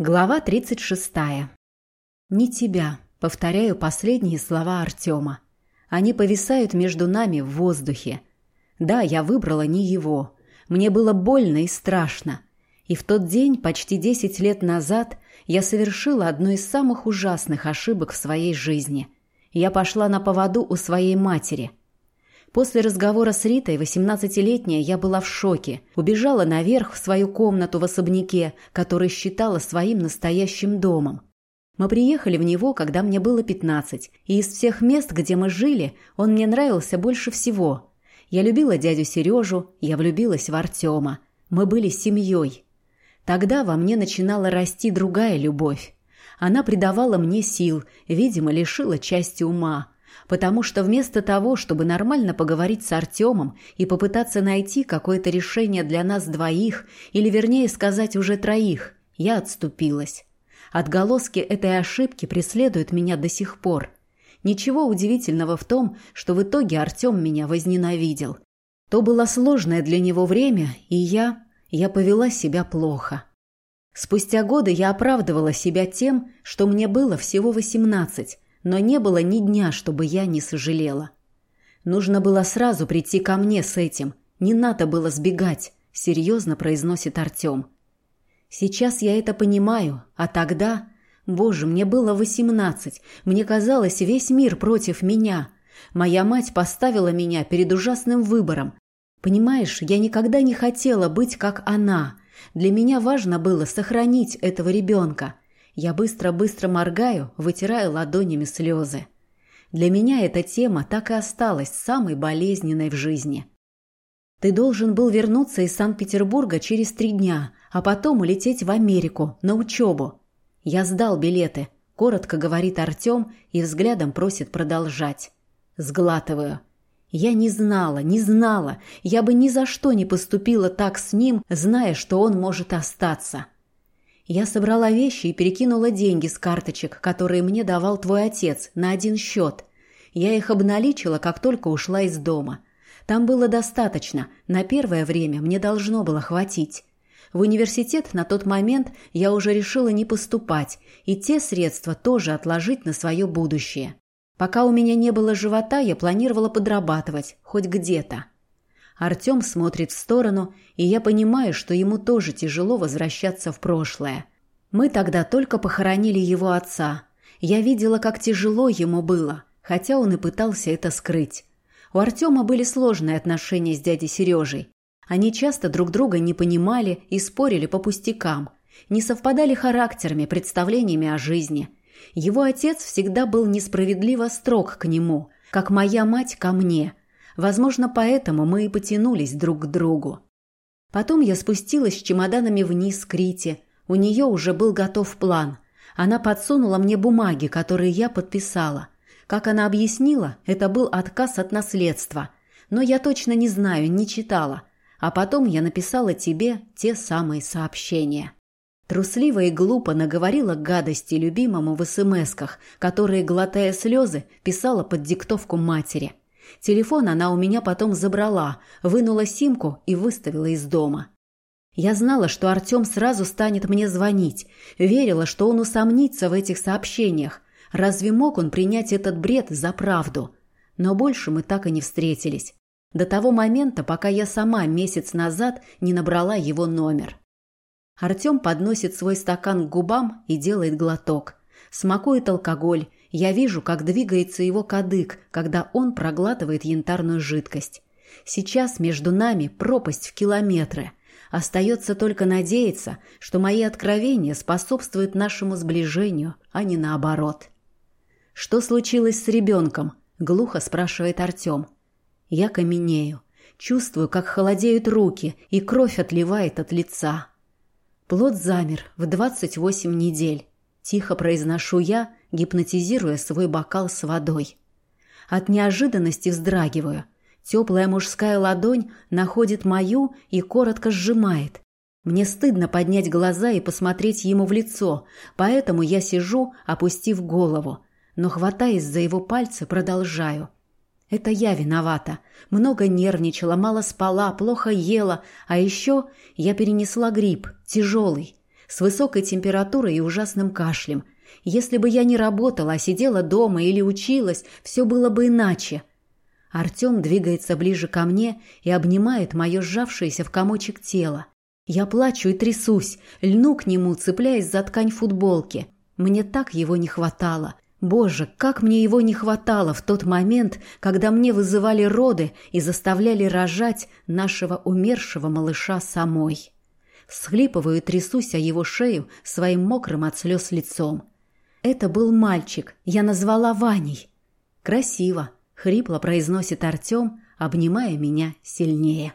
Глава 36. «Не тебя», — повторяю последние слова Артема. Они повисают между нами в воздухе. Да, я выбрала не его. Мне было больно и страшно. И в тот день, почти десять лет назад, я совершила одну из самых ужасных ошибок в своей жизни. Я пошла на поводу у своей матери — После разговора с Ритой, 18-летняя, я была в шоке. Убежала наверх в свою комнату в особняке, который считала своим настоящим домом. Мы приехали в него, когда мне было 15, и из всех мест, где мы жили, он мне нравился больше всего. Я любила дядю Сережу, я влюбилась в Артема. Мы были семьей. Тогда во мне начинала расти другая любовь. Она придавала мне сил, видимо, лишила части ума – потому что вместо того, чтобы нормально поговорить с Артемом и попытаться найти какое-то решение для нас двоих, или вернее сказать уже троих, я отступилась. Отголоски этой ошибки преследуют меня до сих пор. Ничего удивительного в том, что в итоге Артем меня возненавидел. То было сложное для него время, и я... я повела себя плохо. Спустя годы я оправдывала себя тем, что мне было всего восемнадцать, но не было ни дня, чтобы я не сожалела. Нужно было сразу прийти ко мне с этим. Не надо было сбегать, серьезно произносит Артем. Сейчас я это понимаю, а тогда... Боже, мне было восемнадцать. Мне казалось, весь мир против меня. Моя мать поставила меня перед ужасным выбором. Понимаешь, я никогда не хотела быть как она. Для меня важно было сохранить этого ребенка. Я быстро-быстро моргаю, вытираю ладонями слезы. Для меня эта тема так и осталась самой болезненной в жизни. Ты должен был вернуться из Санкт-Петербурга через три дня, а потом улететь в Америку на учебу. Я сдал билеты, коротко говорит Артем и взглядом просит продолжать. Сглатываю. Я не знала, не знала. Я бы ни за что не поступила так с ним, зная, что он может остаться. Я собрала вещи и перекинула деньги с карточек, которые мне давал твой отец, на один счет. Я их обналичила, как только ушла из дома. Там было достаточно, на первое время мне должно было хватить. В университет на тот момент я уже решила не поступать, и те средства тоже отложить на свое будущее. Пока у меня не было живота, я планировала подрабатывать, хоть где-то. Артем смотрит в сторону, и я понимаю, что ему тоже тяжело возвращаться в прошлое. Мы тогда только похоронили его отца. Я видела, как тяжело ему было, хотя он и пытался это скрыть. У Артема были сложные отношения с дядей Сережей. Они часто друг друга не понимали и спорили по пустякам, не совпадали характерами, представлениями о жизни. Его отец всегда был несправедливо строг к нему, как моя мать ко мне – Возможно, поэтому мы и потянулись друг к другу. Потом я спустилась с чемоданами вниз к Рите. У нее уже был готов план. Она подсунула мне бумаги, которые я подписала. Как она объяснила, это был отказ от наследства. Но я точно не знаю, не читала. А потом я написала тебе те самые сообщения. Трусливо и глупо наговорила гадости любимому в смсках, которые, глотая слезы, писала под диктовку матери. Телефон она у меня потом забрала, вынула симку и выставила из дома. Я знала, что Артем сразу станет мне звонить, верила, что он усомнится в этих сообщениях. Разве мог он принять этот бред за правду? Но больше мы так и не встретились. До того момента, пока я сама месяц назад не набрала его номер. Артем подносит свой стакан к губам и делает глоток. Смакует алкоголь, я вижу, как двигается его кадык, когда он проглатывает янтарную жидкость. Сейчас между нами пропасть в километры. Остается только надеяться, что мои откровения способствуют нашему сближению, а не наоборот. «Что случилось с ребенком?» – глухо спрашивает Артем. Я каменею. Чувствую, как холодеют руки, и кровь отливает от лица. Плод замер в 28 недель. Тихо произношу я, гипнотизируя свой бокал с водой. От неожиданности вздрагиваю. Теплая мужская ладонь находит мою и коротко сжимает. Мне стыдно поднять глаза и посмотреть ему в лицо, поэтому я сижу, опустив голову. Но, хватаясь за его пальцы, продолжаю. Это я виновата. Много нервничала, мало спала, плохо ела, а еще я перенесла грипп, тяжелый. с высокой температурой и ужасным кашлем. Если бы я не работала, а сидела дома или училась, все было бы иначе. Артем двигается ближе ко мне и обнимает мое сжавшееся в комочек тело. Я плачу и трясусь, льну к нему, цепляясь за ткань футболки. Мне так его не хватало. Боже, как мне его не хватало в тот момент, когда мне вызывали роды и заставляли рожать нашего умершего малыша самой. Схлипываю и трясусь о его шею своим мокрым от слез лицом. Это был мальчик, я назвала Ваней. Красиво, хрипло произносит Артем, обнимая меня сильнее.